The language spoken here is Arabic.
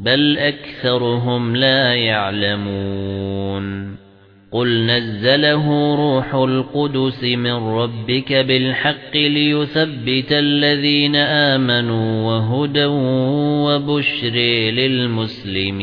بَلْ أَكْثَرُهُمْ لَا يَعْلَمُونَ قُلْ نَزَّلَهُ رُوحُ الْقُدُسِ مِنْ رَبِّكَ بِالْحَقِّ لِيُثَبِّتَ الَّذِينَ آمَنُوا وَهُدًى وَبُشْرًا لِلْمُسْلِمِينَ